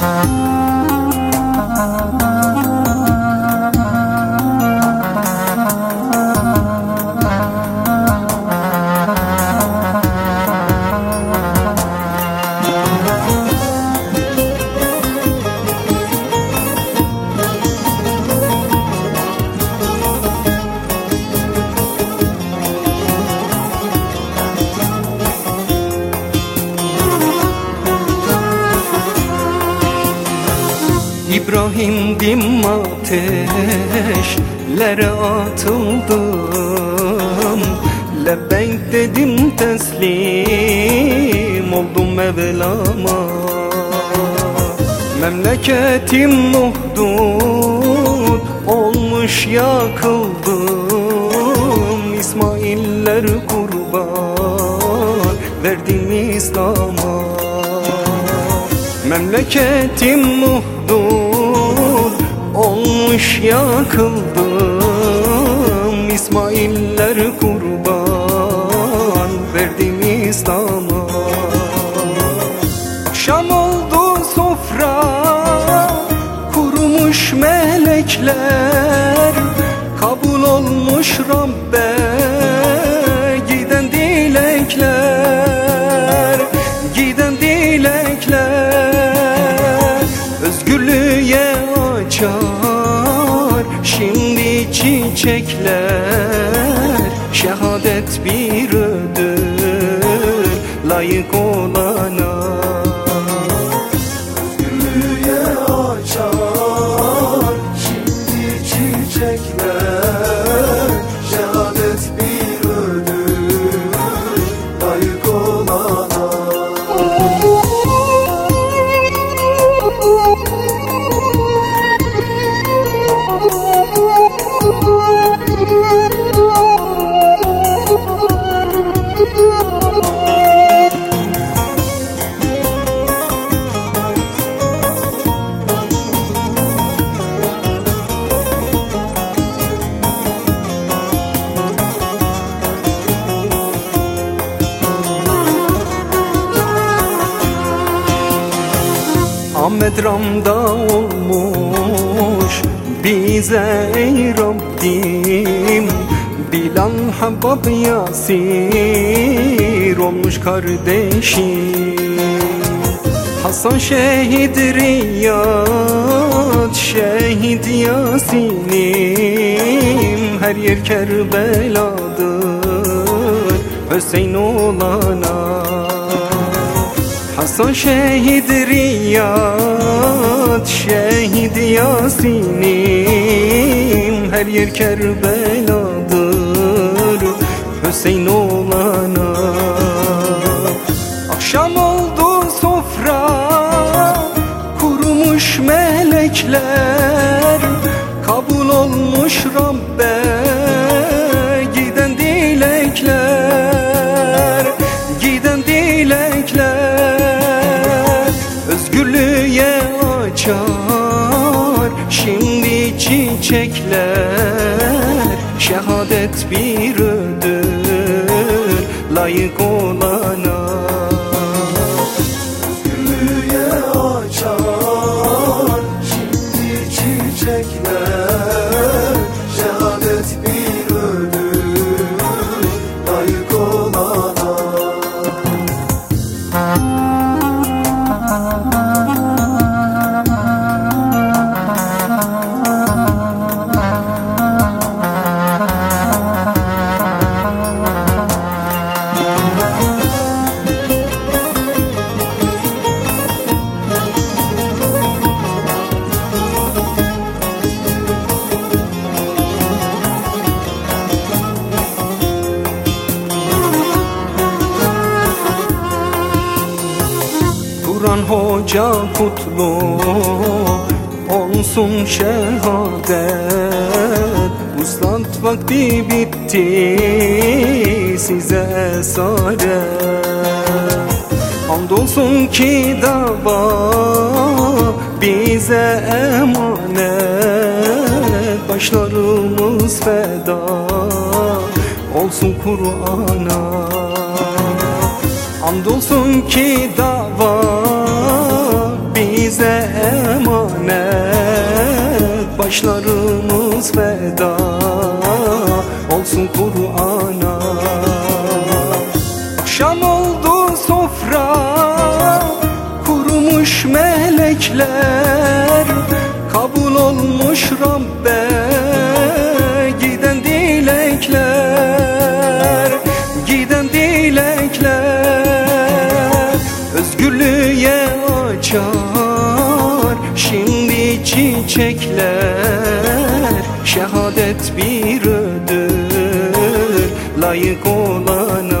Música İbrahim dim ateşlere atıldım. Lebbeyk dedim teslim oldum Mevlam'a Memleketim muhdud olmuş yakıldım. İsmailler kurban verdim İslam'a. Memleketim muhdud olmuş yakıldım İsmailler kurban verdim İslam'a. Akşam oldu sofra kurumuş melekler. Kabul olmuş Rabbe çiçekler Şehadet bir ödül layık Ahmet Ram'da olmuş. Bize ey Rabbim Bilal Habab Yasir olmuş kardeşim. Hasan şehit Riyad şehit Yasin'im. Her yer Kerbeladır Hüseyin olana Hasan şehit Riyad şehit Yasin'im. Her yer Kerbeladır. Hüseyin olana çiçekler Şehadet bir ödül layık olana hoca kutlu olsun şehadet. Uslat vakti bitti size esaret Andolsun ki dava bize emanet. Başlarımız feda olsun Kur'an'a. Andolsun ki dava emanet. Başlarımız feda olsun Kur'an'a. Akşam oldu sofra. Kurumuş melekler. Kabul olmuş Rabbe. Giden dilekler. Giden dilekler. Özgürlüğe açar şimdi çiçekler Şehadet bir ödül. Layık olana